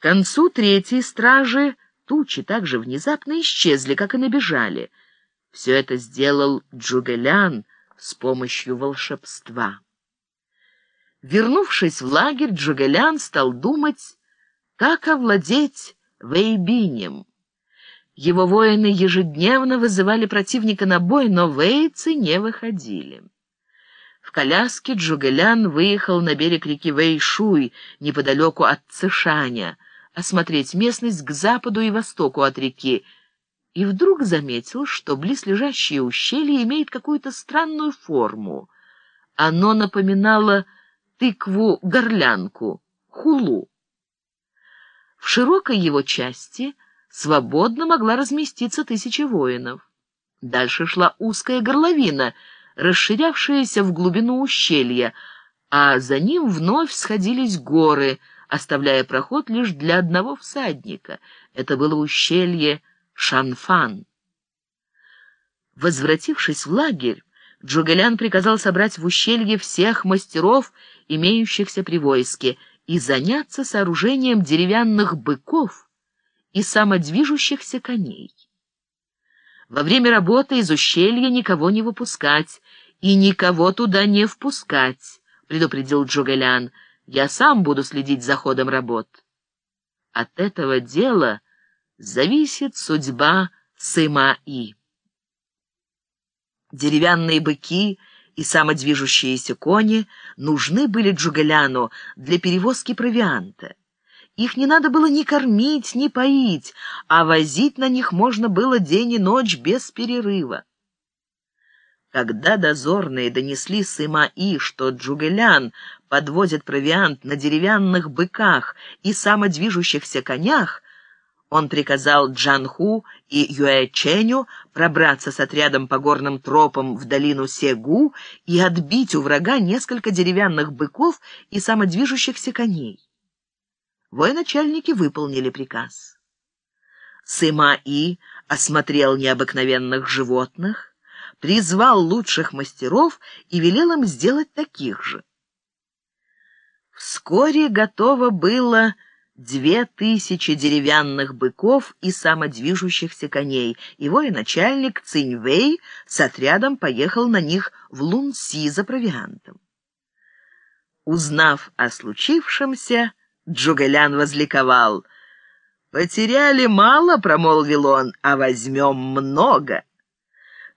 К концу третьей стражи тучи так же внезапно исчезли, как и набежали. Все это сделал Джугелян с помощью волшебства. Вернувшись в лагерь, Джугелян стал думать, как овладеть Вейбинем. Его воины ежедневно вызывали противника на бой, но вейцы не выходили. В коляске Джугелян выехал на берег реки Вэйшуй, неподалеку от Цишаня, осмотреть местность к западу и востоку от реки, и вдруг заметил, что близлежащее ущелье имеет какую-то странную форму. Оно напоминало тыкву-горлянку, хулу. В широкой его части свободно могла разместиться тысяча воинов. Дальше шла узкая горловина, расширявшаяся в глубину ущелья, а за ним вновь сходились горы, оставляя проход лишь для одного всадника. Это было ущелье Шанфан. Возвратившись в лагерь, Джугелян приказал собрать в ущелье всех мастеров, имеющихся при войске, и заняться сооружением деревянных быков и самодвижущихся коней. Во время работы из ущелья никого не выпускать и никого туда не впускать, предупредил Джугелян. Я сам буду следить за ходом работ. От этого дела зависит судьба Сыма-И. Деревянные быки и самодвижущиеся кони нужны были Джугеляну для перевозки провианта. Их не надо было ни кормить, ни поить, а возить на них можно было день и ночь без перерыва. Когда дозорные донесли Сыма-И, что Джугелян подвозит провиант на деревянных быках и самодвижущихся конях, он приказал Джанху и Юэченю пробраться с отрядом по горным тропам в долину Сегу и отбить у врага несколько деревянных быков и самодвижущихся коней. Военачальники выполнили приказ. Сыма-И осмотрел необыкновенных животных, призвал лучших мастеров и велел им сделать таких же. Вскоре готово было две тысячи деревянных быков и самодвижущихся коней, и военачальник Циньвэй с отрядом поехал на них в Лунси за провиантом. Узнав о случившемся, Джугэлян возликовал. «Потеряли мало, — промолвил он, — а возьмем много».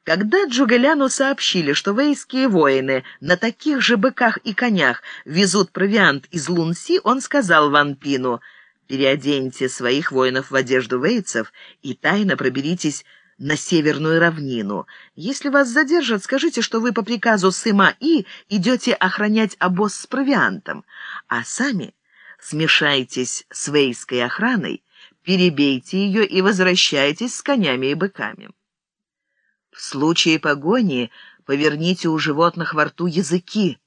Когда Джугеляну сообщили, что вейские воины на таких же быках и конях везут провиант из Лунси, он сказал Ван Пину, «Переоденьте своих воинов в одежду вейцев и тайно проберитесь на северную равнину. Если вас задержат, скажите, что вы по приказу Сыма И идете охранять обоз с провиантом, а сами смешайтесь с вейской охраной, перебейте ее и возвращайтесь с конями и быками». В случае погони поверните у животных во рту языки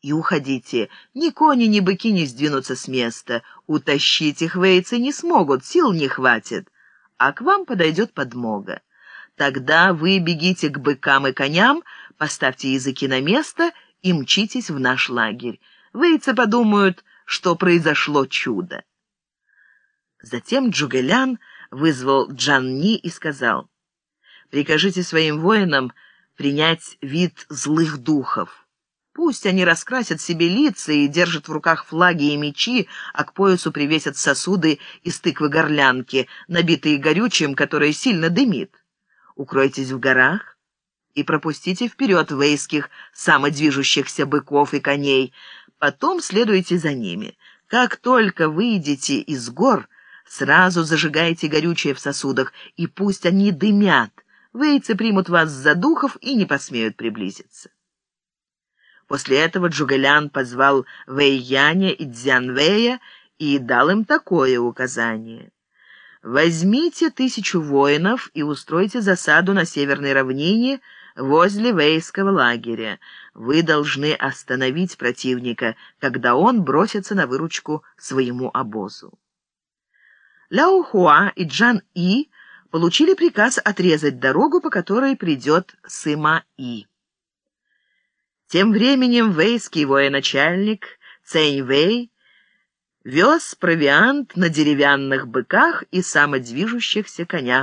и уходите. Ни кони, ни быки не сдвинутся с места. Утащить их вейцы не смогут, сил не хватит. А к вам подойдет подмога. Тогда вы бегите к быкам и коням, поставьте языки на место и мчитесь в наш лагерь. Вейцы подумают, что произошло чудо. Затем Джугелян вызвал Джанни и сказал — Прикажите своим воинам принять вид злых духов. Пусть они раскрасят себе лица и держат в руках флаги и мечи, а к поясу привесят сосуды из тыквы-горлянки, набитые горючим, которое сильно дымит. Укройтесь в горах и пропустите вперед вейских самодвижущихся быков и коней, потом следуйте за ними. Как только выйдете из гор, сразу зажигайте горючее в сосудах, и пусть они дымят, Вейцы примут вас за духов и не посмеют приблизиться. После этого Джугэлян позвал Вэйяня и Дзянвэя и дал им такое указание. «Возьмите тысячу воинов и устройте засаду на северной равнине возле Вейского лагеря. Вы должны остановить противника, когда он бросится на выручку своему обозу». Ляо Хуа и Джан И получили приказ отрезать дорогу, по которой придет Сыма-И. Тем временем вейский военачальник Цэнь Вэй вез провиант на деревянных быках и самодвижущихся конях.